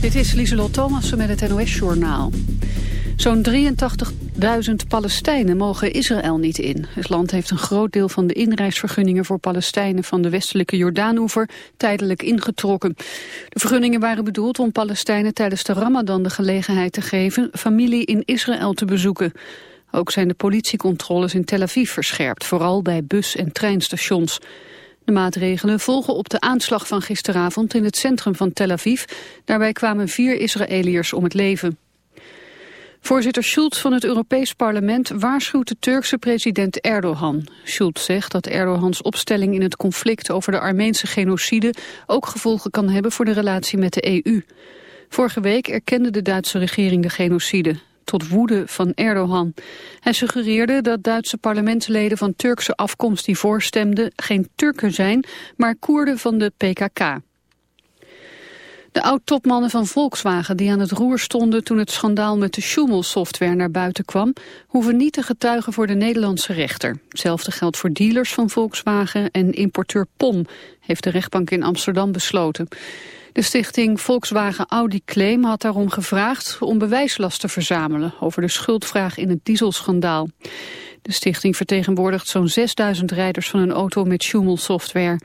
Dit is Lieselot Thomassen met het NOS-journaal. Zo'n 83.000 Palestijnen mogen Israël niet in. Het land heeft een groot deel van de inreisvergunningen voor Palestijnen van de westelijke Jordaanoever tijdelijk ingetrokken. De vergunningen waren bedoeld om Palestijnen tijdens de Ramadan de gelegenheid te geven familie in Israël te bezoeken. Ook zijn de politiecontroles in Tel Aviv verscherpt, vooral bij bus- en treinstations. De maatregelen volgen op de aanslag van gisteravond in het centrum van Tel Aviv. Daarbij kwamen vier Israëliërs om het leven. Voorzitter Schulz van het Europees Parlement waarschuwt de Turkse president Erdogan. Schulz zegt dat Erdogans opstelling in het conflict over de Armeense genocide ook gevolgen kan hebben voor de relatie met de EU. Vorige week erkende de Duitse regering de genocide tot woede van Erdogan. Hij suggereerde dat Duitse parlementsleden van Turkse afkomst die voorstemden geen Turken zijn, maar Koerden van de PKK. De oud-topmannen van Volkswagen die aan het roer stonden toen het schandaal met de Schumel-software naar buiten kwam, hoeven niet te getuigen voor de Nederlandse rechter. Hetzelfde geldt voor dealers van Volkswagen en importeur POM, heeft de rechtbank in Amsterdam besloten. De stichting Volkswagen Audi Claim had daarom gevraagd om bewijslast te verzamelen over de schuldvraag in het dieselschandaal. De stichting vertegenwoordigt zo'n 6000 rijders van een auto met Schumel-software.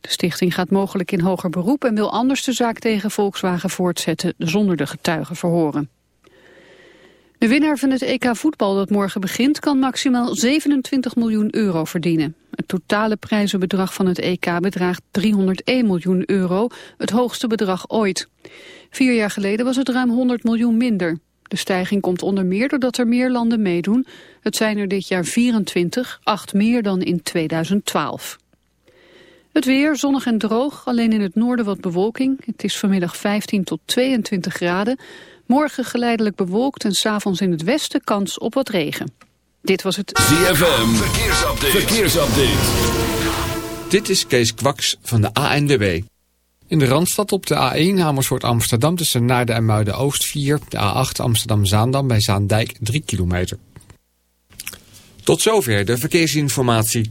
De stichting gaat mogelijk in hoger beroep en wil anders de zaak tegen Volkswagen voortzetten zonder de getuigen verhoren. De winnaar van het EK voetbal dat morgen begint kan maximaal 27 miljoen euro verdienen. Het totale prijzenbedrag van het EK bedraagt 301 miljoen euro, het hoogste bedrag ooit. Vier jaar geleden was het ruim 100 miljoen minder. De stijging komt onder meer doordat er meer landen meedoen. Het zijn er dit jaar 24, acht meer dan in 2012. Het weer, zonnig en droog, alleen in het noorden wat bewolking. Het is vanmiddag 15 tot 22 graden. Morgen geleidelijk bewolkt en s'avonds in het westen kans op wat regen. Dit was het ZFM Verkeersupdate. Verkeersupdate. Dit is Kees Kwaks van de ANWB. In de Randstad op de A1 Amersfoort Amsterdam tussen Naarden en Muiden Oost 4. De A8 Amsterdam Zaandam bij Zaandijk 3 kilometer. Tot zover de verkeersinformatie.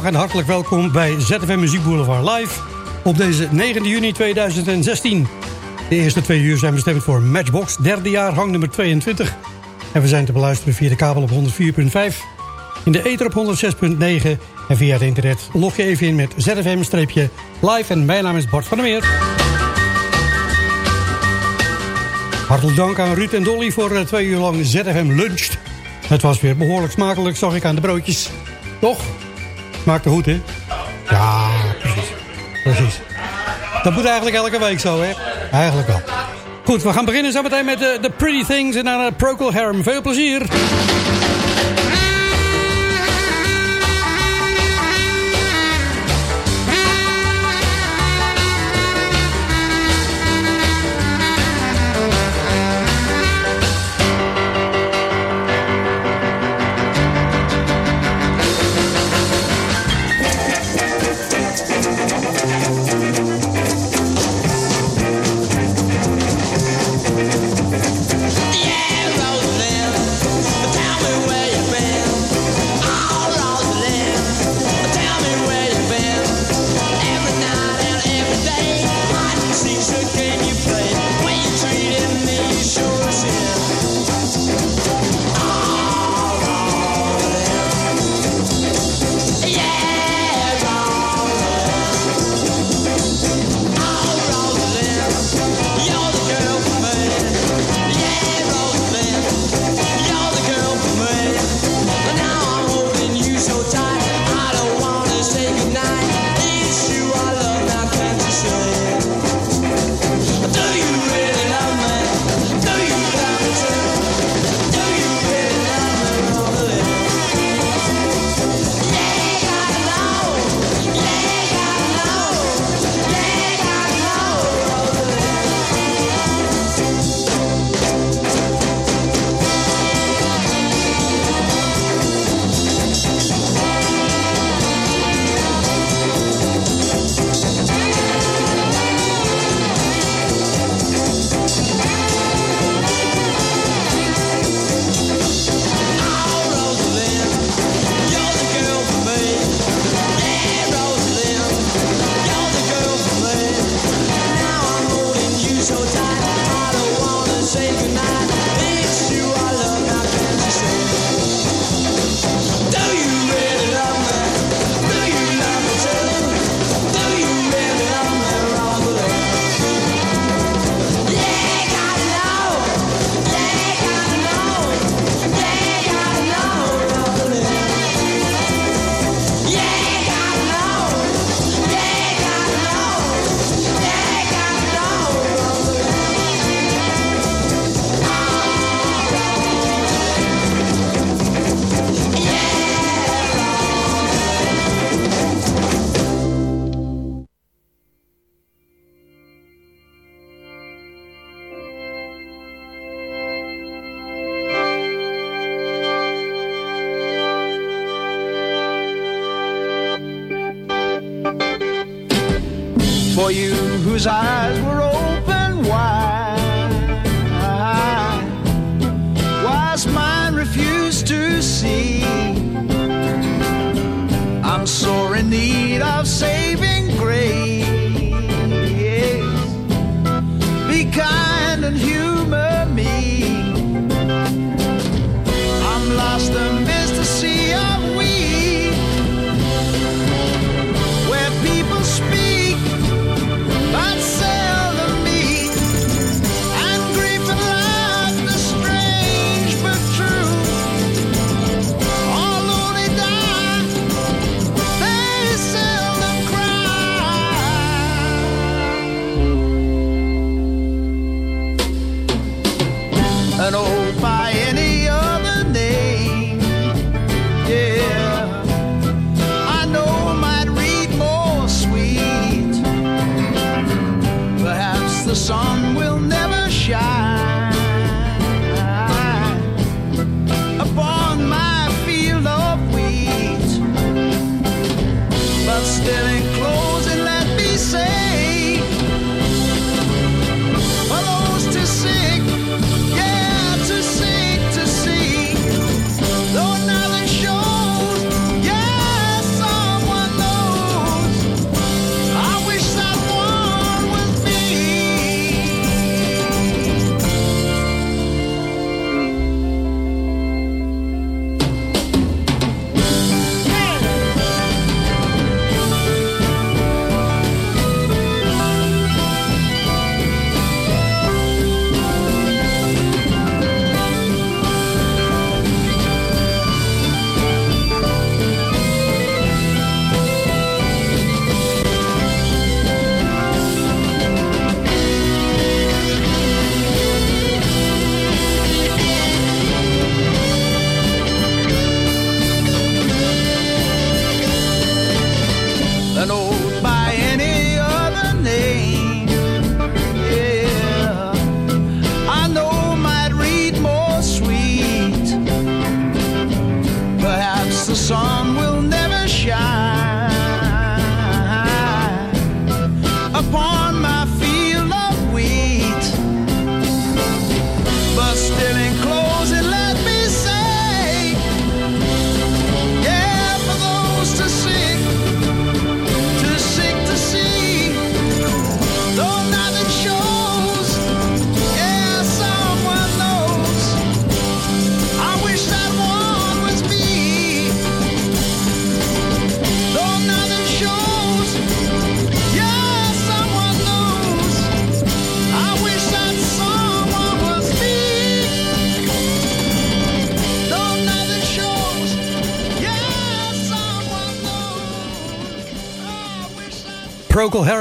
Goedemiddag en hartelijk welkom bij ZFM Muziek Boulevard Live op deze 9 juni 2016. De eerste twee uur zijn bestemd voor Matchbox, derde jaar hang nummer 22. En we zijn te beluisteren via de kabel op 104.5, in de ether op 106.9 en via het internet. Log je even in met ZFM-live en mijn naam is Bart van der Meer. Hartelijk dank aan Ruud en Dolly voor eh, twee uur lang ZFM Luncht. Het was weer behoorlijk smakelijk, zag ik aan de broodjes. Toch? Smaakt er goed, hè? Ja, precies. Precies. Dat moet eigenlijk elke week zo, hè? Eigenlijk wel. Goed, we gaan beginnen zo meteen met de, Pretty Things en dan Procol Harum. Veel plezier!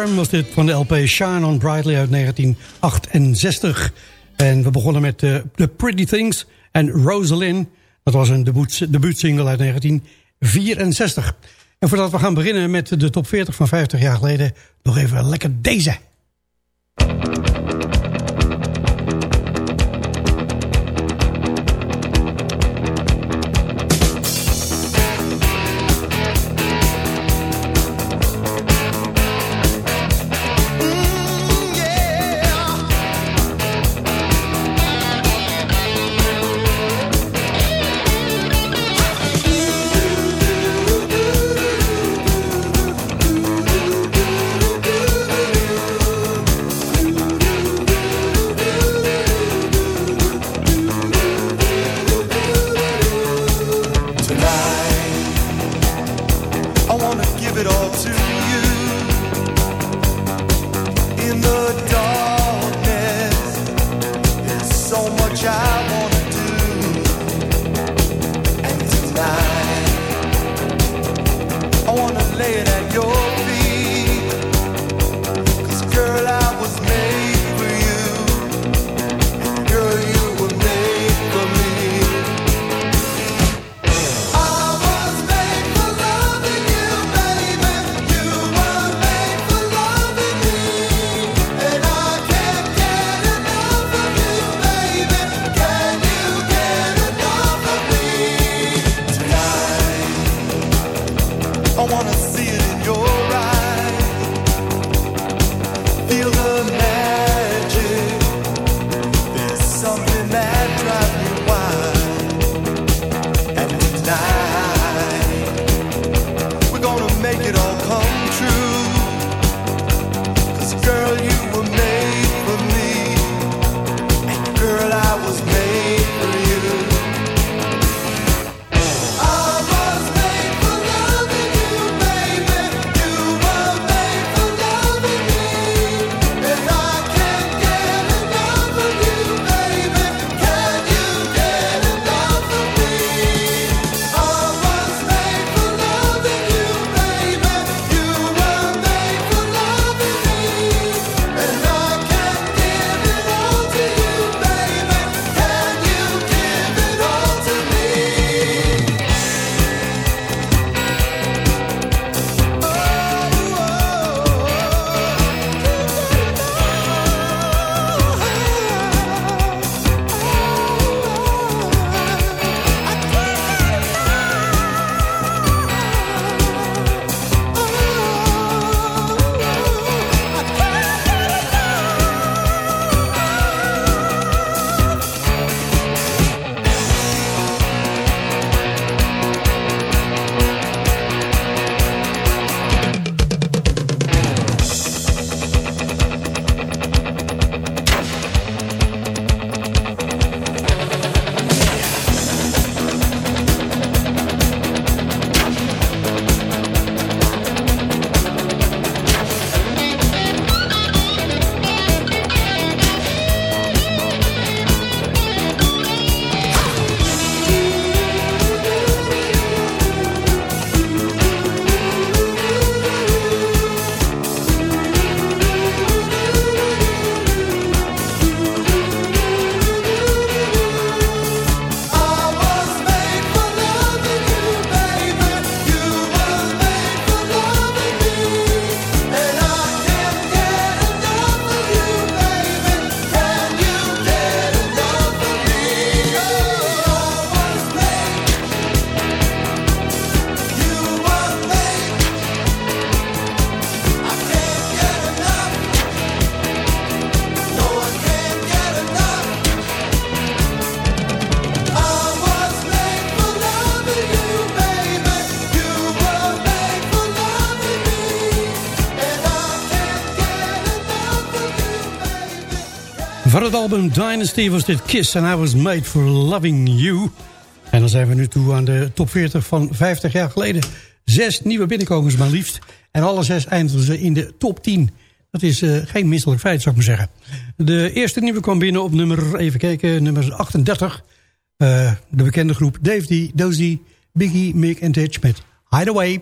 Was dit van de LP Shine on Brightly uit 1968. En we begonnen met uh, The Pretty Things en Rosalind. Dat was een debuut, debuutsingle uit 1964. En voordat we gaan beginnen met de top 40 van 50 jaar geleden... nog even lekker deze. Dynasty was dit Kiss and I Was Made For Loving You. En dan zijn we nu toe aan de top 40 van 50 jaar geleden. Zes nieuwe binnenkomers maar liefst. En alle zes eindigen ze in de top 10. Dat is uh, geen misselijk feit, zou ik maar zeggen. De eerste nieuwe kwam binnen op nummer, even kijken, nummer 38. Uh, de bekende groep Dave D, Dozy, Biggie, Mick en Titch met Hideaway.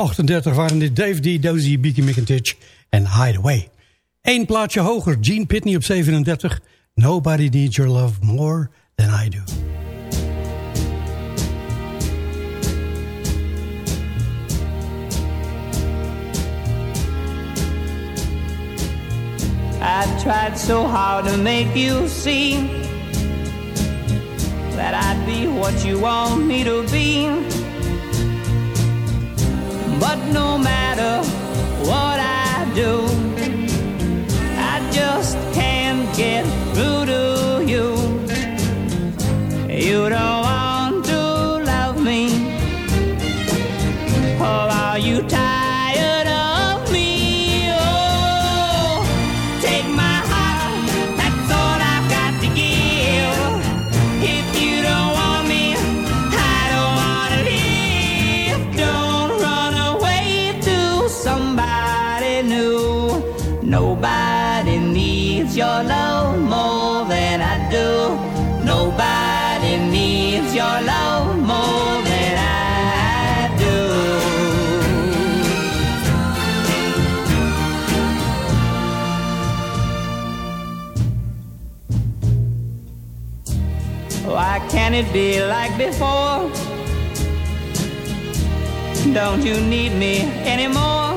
Op 38 waren dit Dave D, Dozy, Beaky McIntyre en Hideaway. Eén plaatje hoger, Gene Pitney op 37. Nobody needs your love more than I do. I tried so hard to make you see that I'd be what you want me to be. But no matter what I do, I just can't get through to you. You don't it be like before? Don't you need me anymore?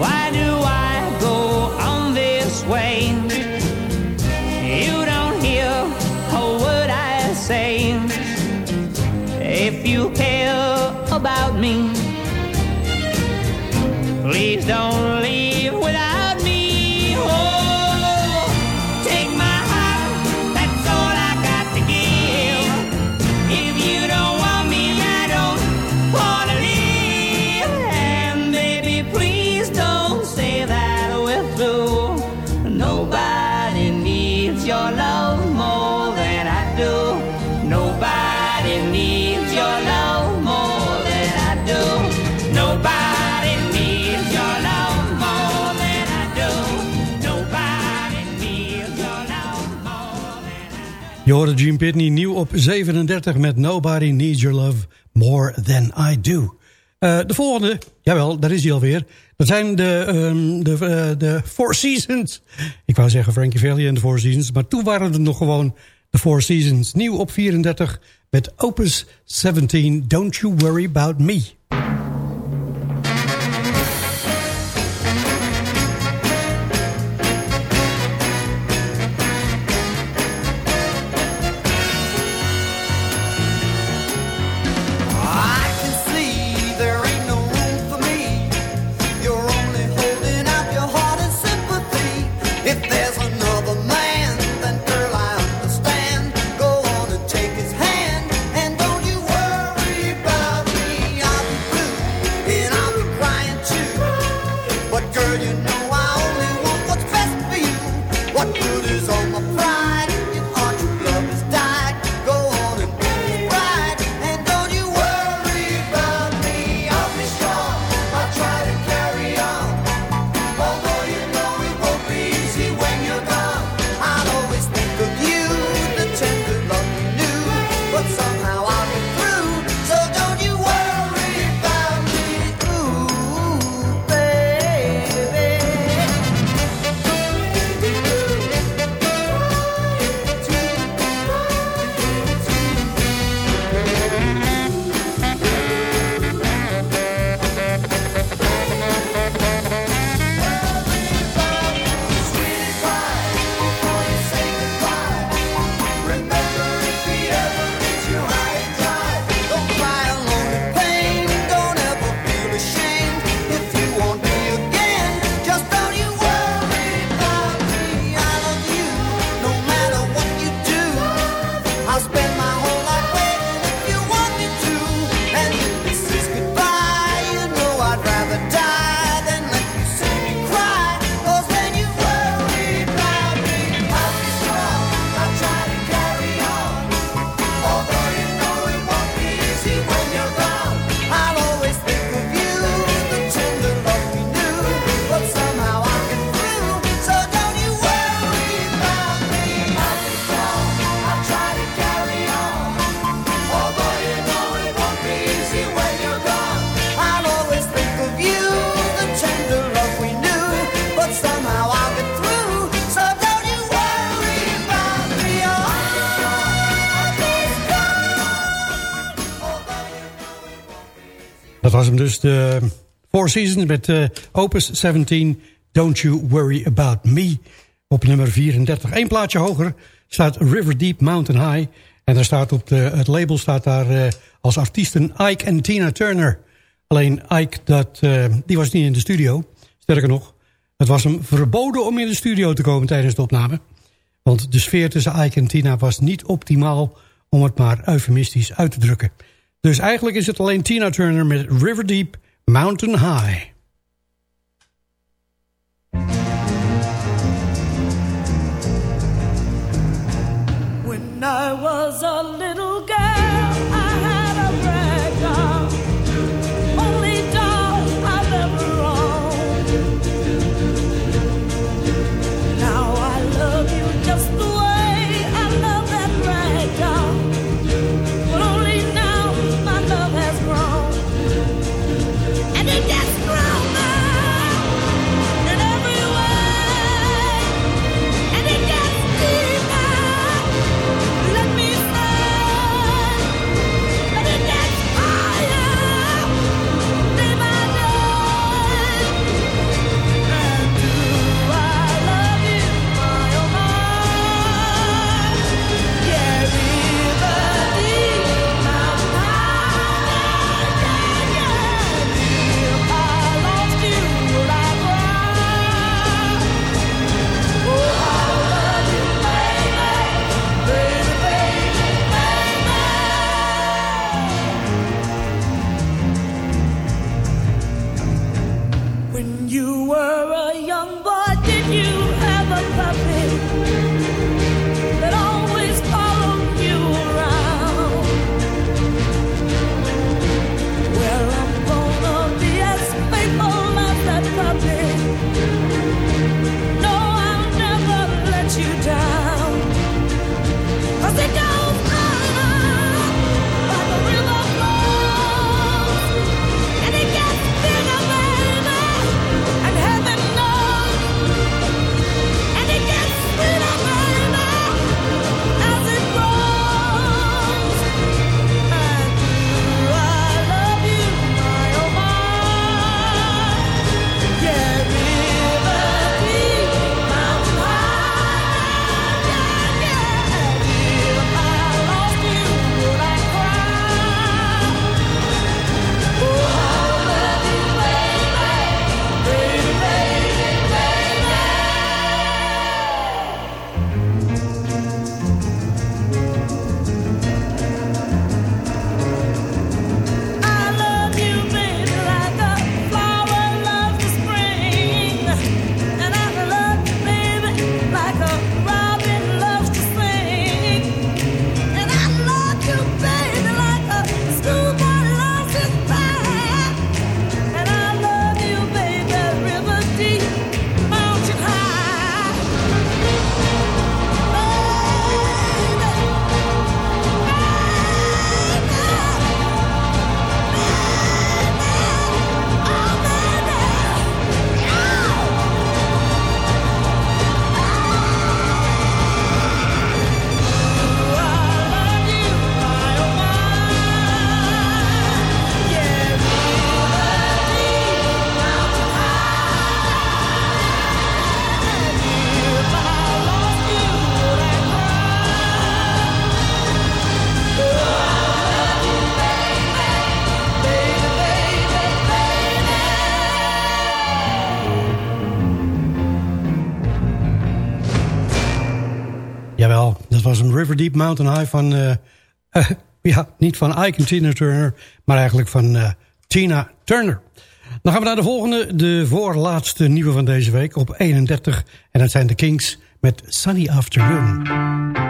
Why do I go on this way? You don't hear a word I say. If you care about me, please don't leave Nobody needs your love more than I do. Nobody needs your love more than I do. Nobody needs your love more than I do. Nobody needs your love more than I do. Je hoorde Gene Pitney nieuw op 37 met Nobody Needs Your Love More Than I Do. Eh, de volgende, jawel, daar is hij alweer. Dat zijn de, ehm, de, eh, de Four Seasons. Ik wou zeggen Frankie Valli en de Four Seasons. Maar toen waren het nog gewoon de Four Seasons. Nieuw op 34 met Opus 17, Don't You Worry About Me. Dus, de Four Seasons met eh, Opus 17, Don't You Worry About Me. Op nummer 34. Eén plaatje hoger staat River Deep Mountain High. En daar staat op de, het label staat daar eh, als artiesten Ike en Tina Turner. Alleen Ike, dat, eh, die was niet in de studio. Sterker nog, het was hem verboden om in de studio te komen tijdens de opname. Want de sfeer tussen Ike en Tina was niet optimaal... om het maar eufemistisch uit te drukken. Dus eigenlijk is het alleen Tina Turner met River Deep Mountain High. When I was a Deep Mountain High van... eh, eh, ja, niet van Ike en Tina Turner, maar eigenlijk van eh, Tina Turner. Dan gaan we naar de volgende, de voorlaatste nieuwe van deze week op 31. En dat zijn de Kings met Sunny Afternoon.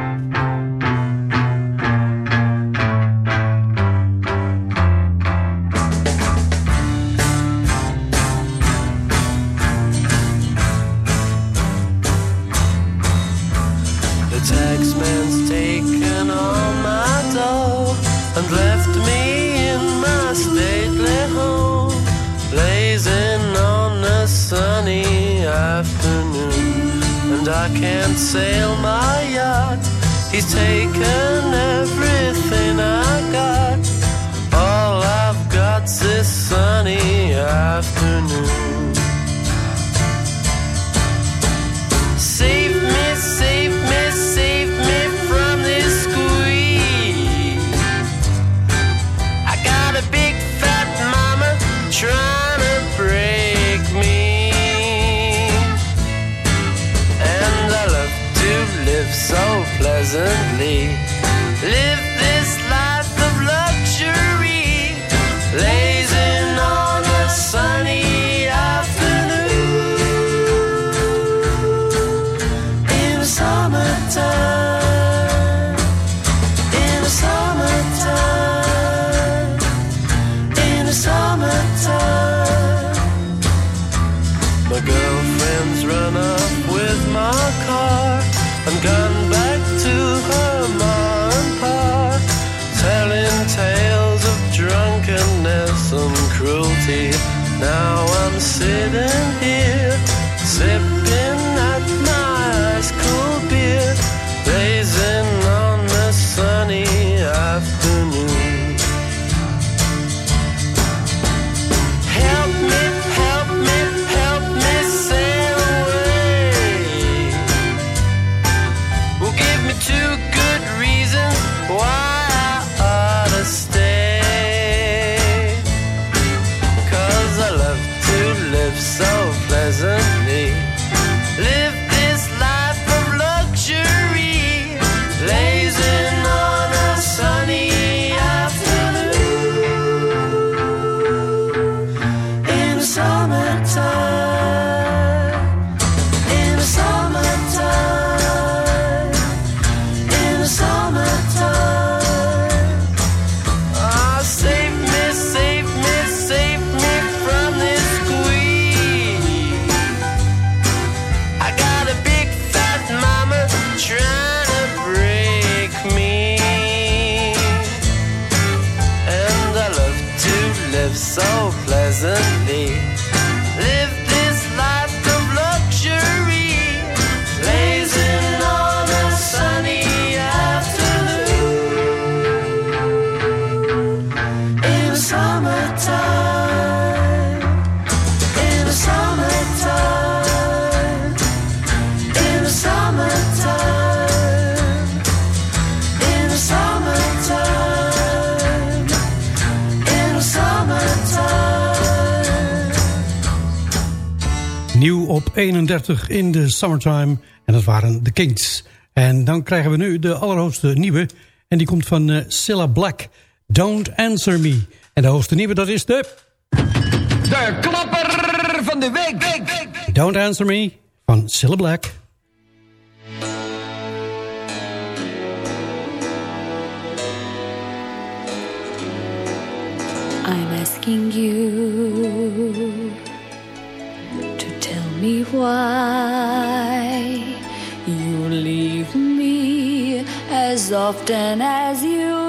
38 in de summertime. En dat waren de Kings. En dan krijgen we nu de allerhoogste nieuwe. En die komt van uh, Cilla Black. Don't Answer Me. En de hoogste nieuwe, dat is de... De klapper van de week. week. Don't Answer Me van Cilla Black. I'm asking you why you leave me as often as you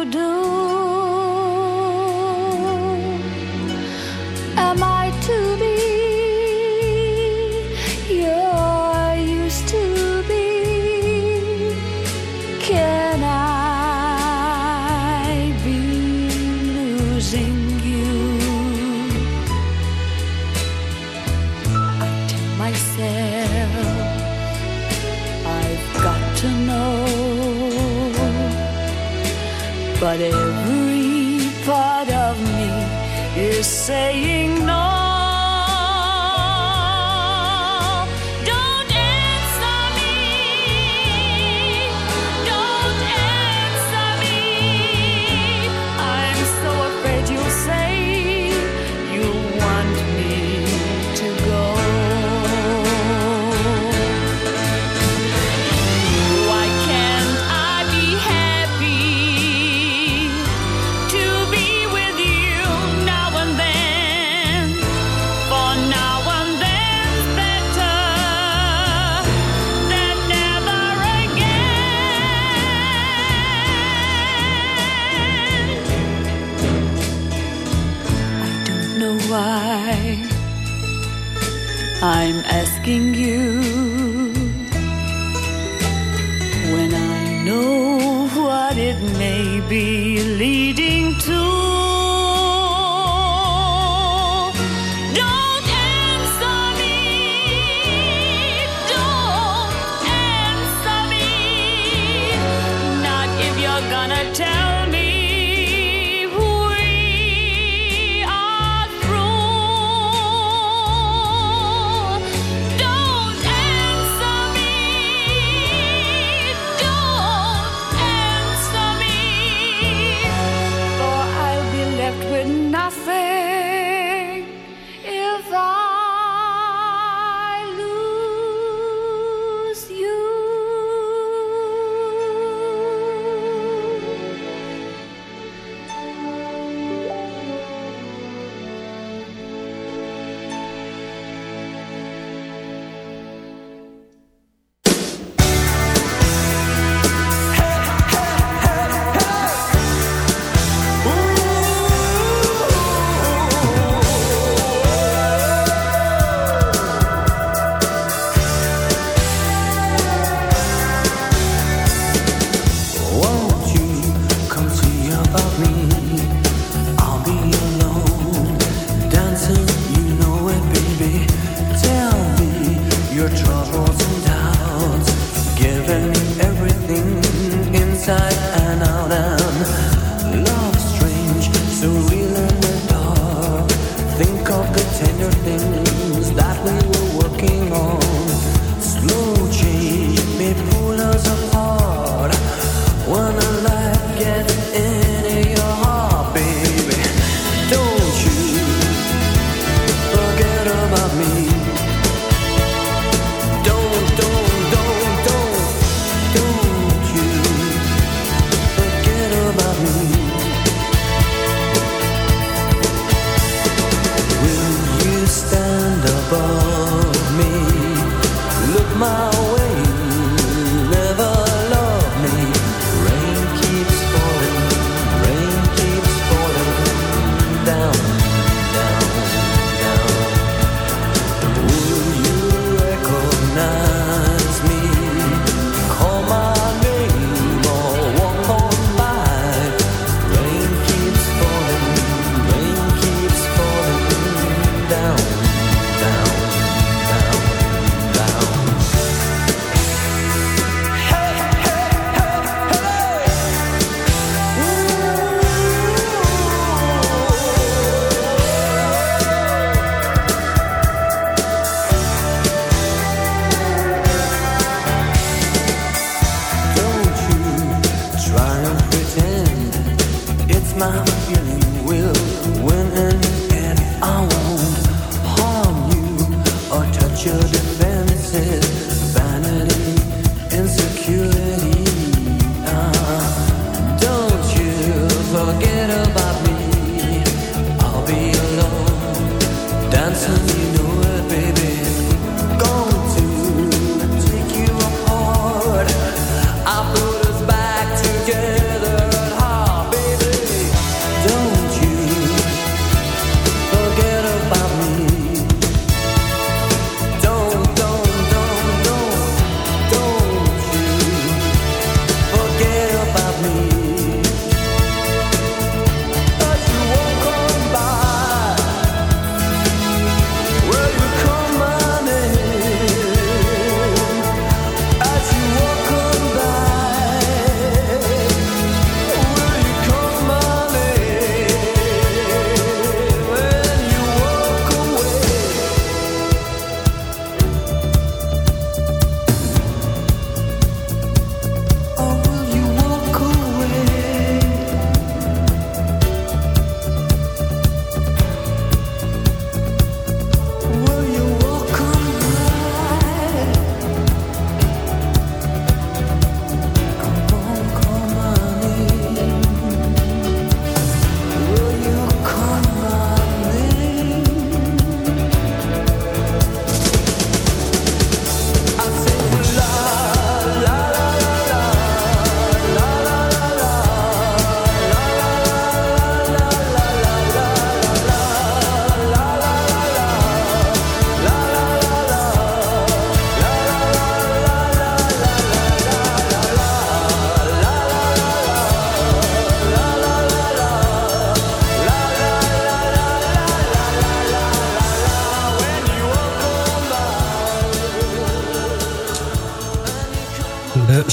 say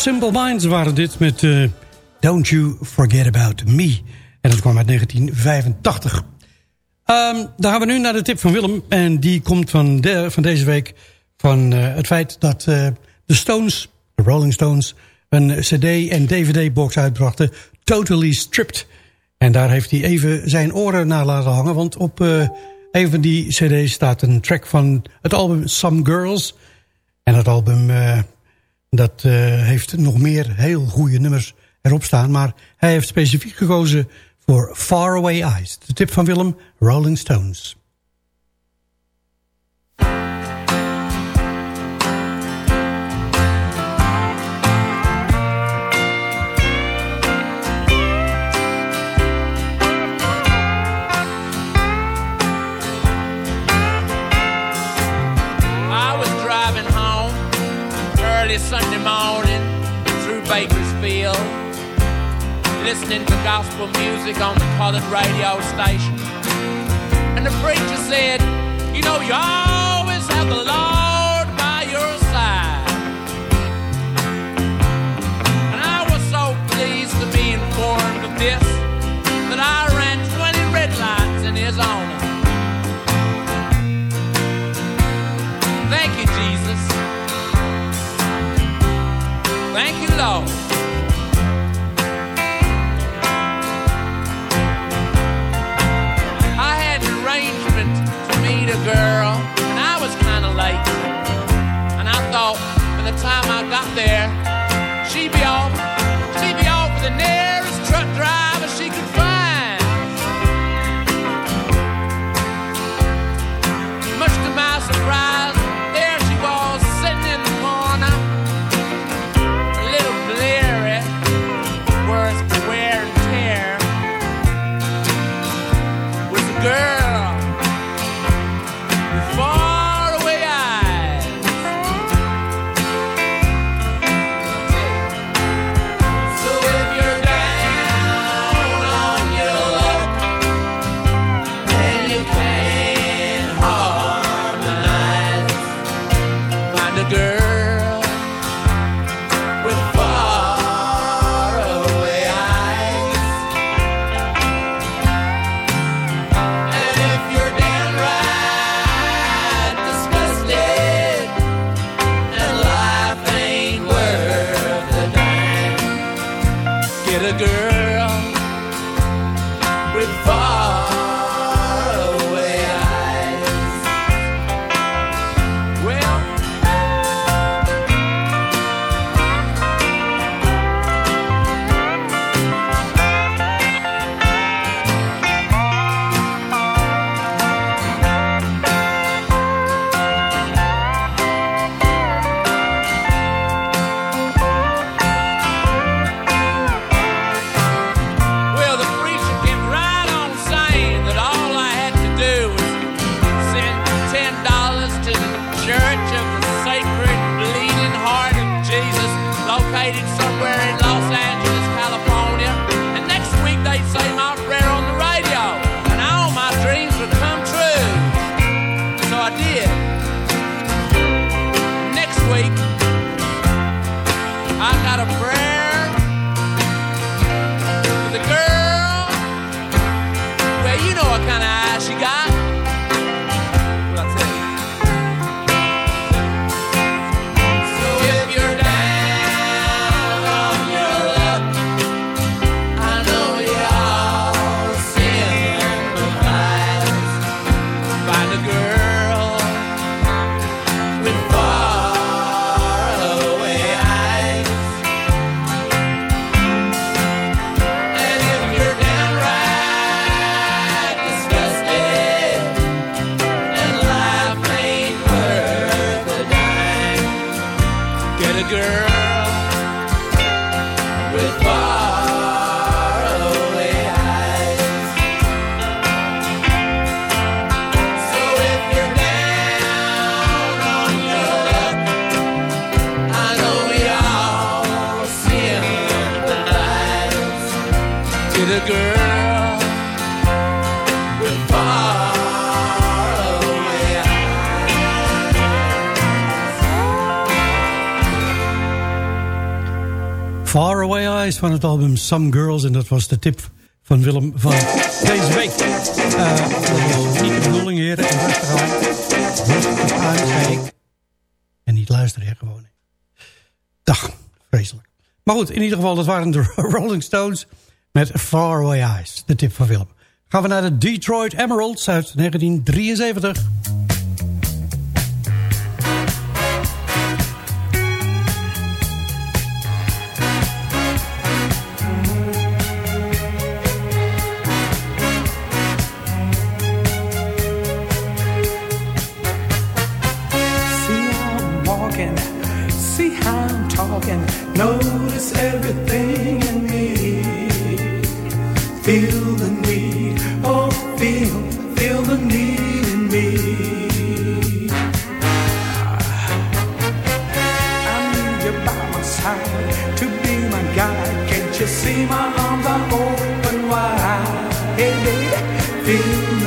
Simple Minds waren dit met eh, Don't You Forget About Me. En dat kwam uit 1985. Ehm, dan gaan we nu naar de tip van Willem. En die komt van, van deze week van eh, het feit dat eh, de Stones, de Rolling Stones... een cd- en dvd-box uitbrachten, Totally Stripped. En daar heeft hij even zijn oren naar laten hangen. Want op een van die cd's staat een track van het album Some Girls. En dat album... dat eh, heeft nog meer heel goede nummers erop staan. Maar hij heeft specifiek gekozen voor Faraway Eyes. De tip van Willem, Rolling Stones. Listening to gospel music on the colored radio station. And the preacher said, You know, you always have the Lord het album Some Girls. En dat was de tip van Willem van deze week. Eh, niet de bedoeling, heren. En rustig aan. Rustig. En niet luisteren, gewoon. Dag, vreselijk. Maar goed, in ieder geval, dat waren de Rolling Stones... met Far Away Eyes, de tip van Willem. Gaan we naar de Detroit Emeralds uit 1973.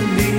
me.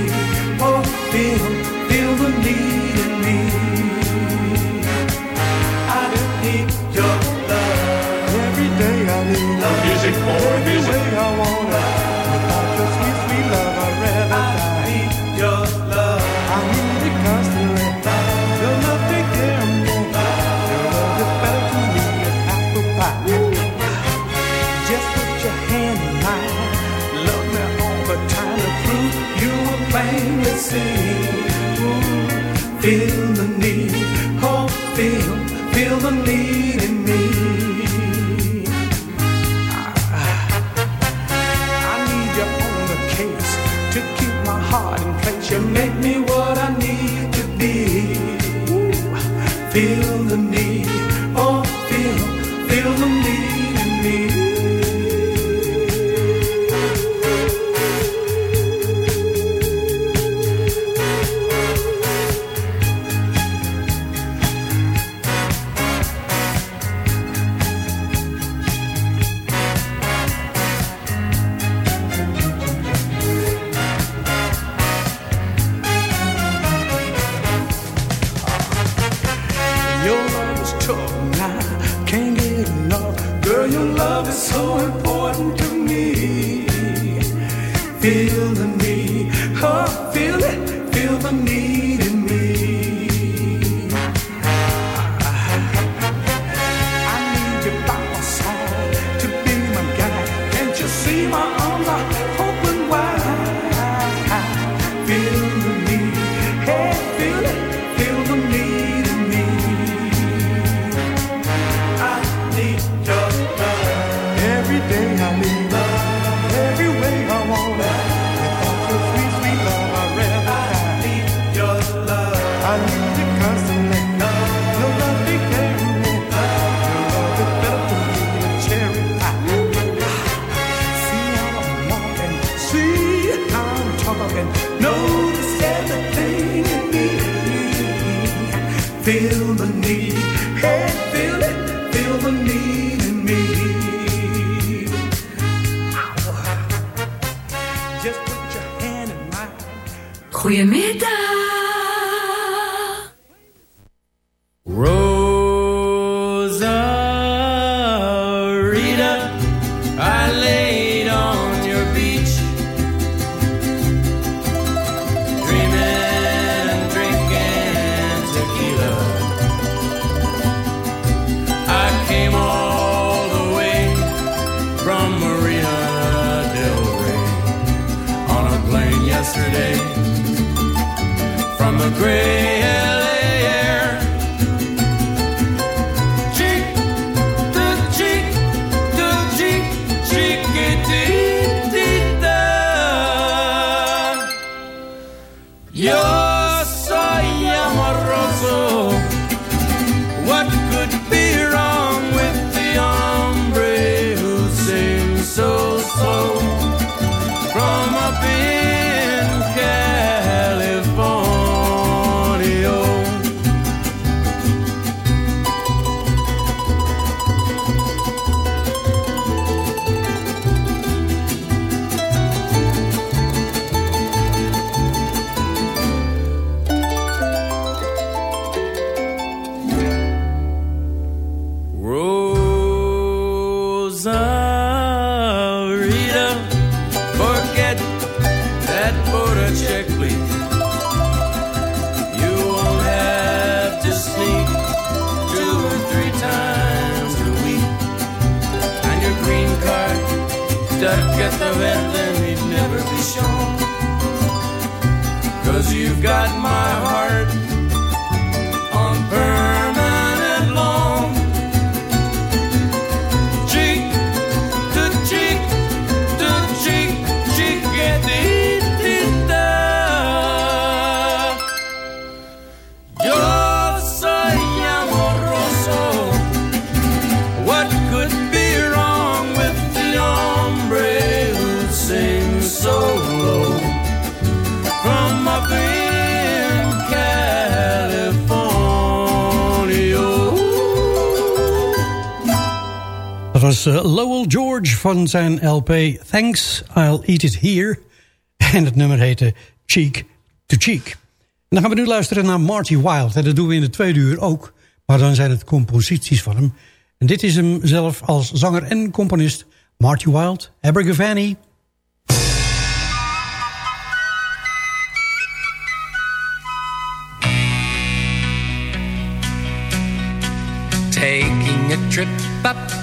zijn LP Thanks, I'll Eat It Here. En het nummer heette Cheek to Cheek. En dan gaan we nu luisteren naar Marty Wilde. En dat doen we in de tweede uur ook. Maar dan zijn het composities van hem. En dit is hem zelf als zanger en componist. Marty Wilde, Abergavenny. Taking a trip up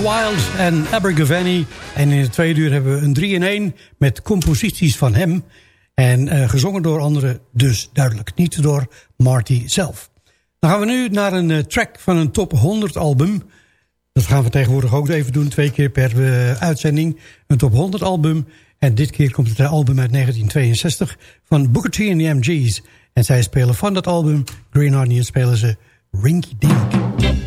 Wilde en Abergavenny. En in het tweede uur hebben we een 3 in 1 met composities van hem. En eh, gezongen door anderen dus duidelijk. Niet door Marty zelf. Dan gaan we nu naar een eh, track van een top 100 album. Dat gaan we tegenwoordig ook even doen. Twee keer per eh, uitzending. Een top 100 album. En dit keer komt het album uit 1962 van Booker T en de MG's. En zij spelen van dat album, Green Onion, spelen ze Rinky Dink.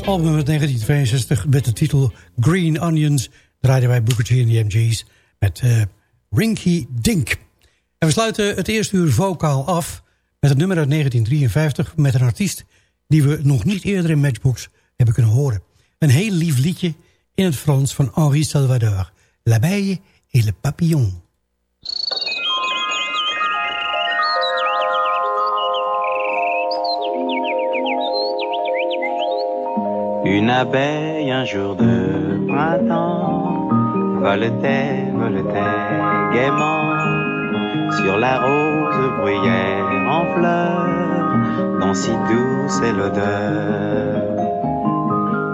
Top 100 album uit 1962 met de titel Green Onions... draaiden wij Booker T en de MG's met eh, Rinky Dink. En we sluiten het eerste uur vocaal af met het nummer uit 1953... met een artiest die we nog niet eerder in Matchbox hebben kunnen horen. Een heel lief liedje in het Frans van Henri Salvador. L'abeille et le papillon. Une abeille un jour de printemps voletait, voletait gaiement sur la rose bruyère en fleurs dont si douce est l'odeur.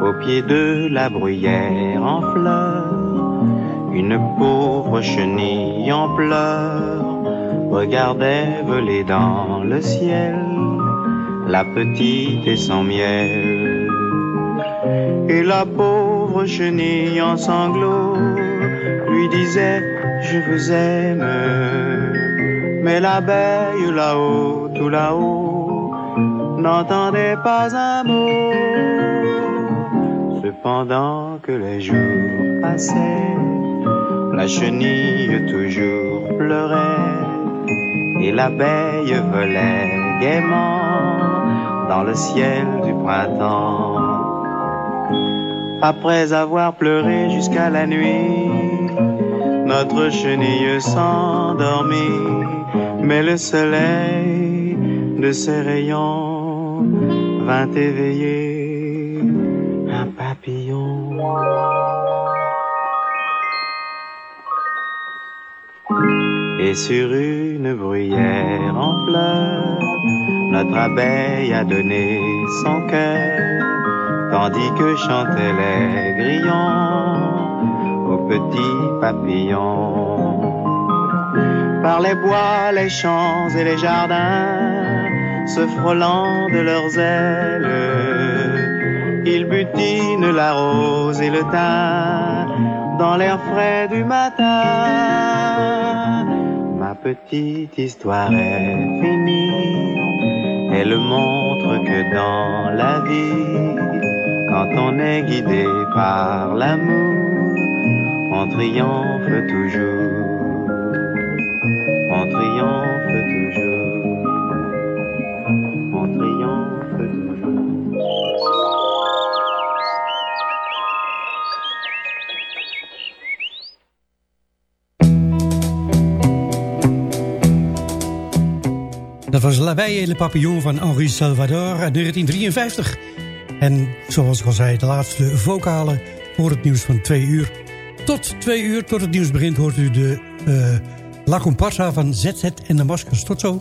Au pied de la bruyère en fleurs, une pauvre chenille en pleurs regardait voler dans le ciel la petite et son miel. Et la pauvre chenille en sanglots lui disait Je vous aime. Mais l'abeille là-haut, tout là-haut, n'entendait pas un mot. Cependant que les jours passaient, la chenille toujours pleurait et l'abeille volait gaiement dans le ciel du printemps. Après avoir pleuré jusqu'à la nuit, notre chenille s'endormit, mais le soleil de ses rayons vint éveiller un papillon. Et sur une bruyère en fleurs, notre abeille a donné son cœur, tandis que chantaient les grillons aux petits papillons. Par les bois, les champs et les jardins, se frôlant de leurs ailes, ils butinent la rose et le thym dans l'air frais du matin. Ma petite histoire est finie. Elle montre que dans la vie, quand on est guidé par l'amour, on triomphe toujours. On triomphe toujours. On triomphe toujours. Dat was La Veille et le Papillon van Henri Salvador uit 1953. En zoals ik al zei, de laatste vocalen voor het nieuws van twee uur. Tot twee uur, tot het nieuws begint, hoort u de eh La Comparsa van ZZ en de Maskers. Tot zo.